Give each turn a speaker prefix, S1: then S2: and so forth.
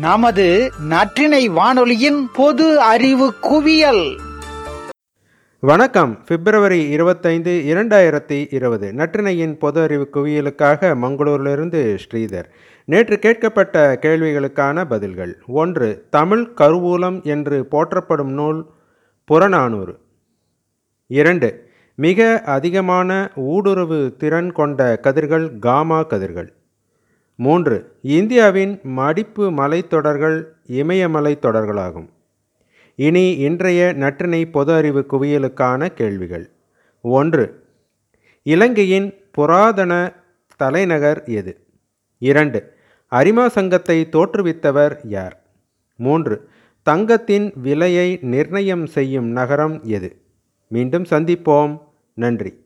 S1: நமது நற்றினை வானொலியின் பொது அறிவு குவியல்.
S2: வணக்கம். பிப்ரவரி இருபத்தைந்து இரண்டாயிரத்தி இருபது. நற்றினையின் பொது அறிவு குவியலுக்காக மங்களூரிலிருந்து ஸ்ரீதர். நேற்று கேட்கப்பட்ட கேள்விகளுக்கான பதில்கள். ஒன்று தமிழ் கருவூலம் என்று போற்றப்படும் நூல் புறநானூறு. இரண்டு மிக அதிகமான ஊடுருவு திறன் கொண்ட கதிர்கள் காமா கதிர்கள். மூன்று. இந்தியாவின் மடிப்பு மலைத்தொடர்கள் இமயமலை தொடர்களாகும். இனி இன்றைய நற்றினை பொது அறிவு குவியலுக்கான கேள்விகள். ஒன்று. இலங்கையின் புராதன தலைநகர் எது? இரண்டு. அரிமா சங்கத்தை தோற்றுவித்தவர் யார்? மூன்று. தங்கத்தின் விலையை நிர்ணயம் செய்யும் நகரம் எது? மீண்டும் சந்திப்போம். நன்றி.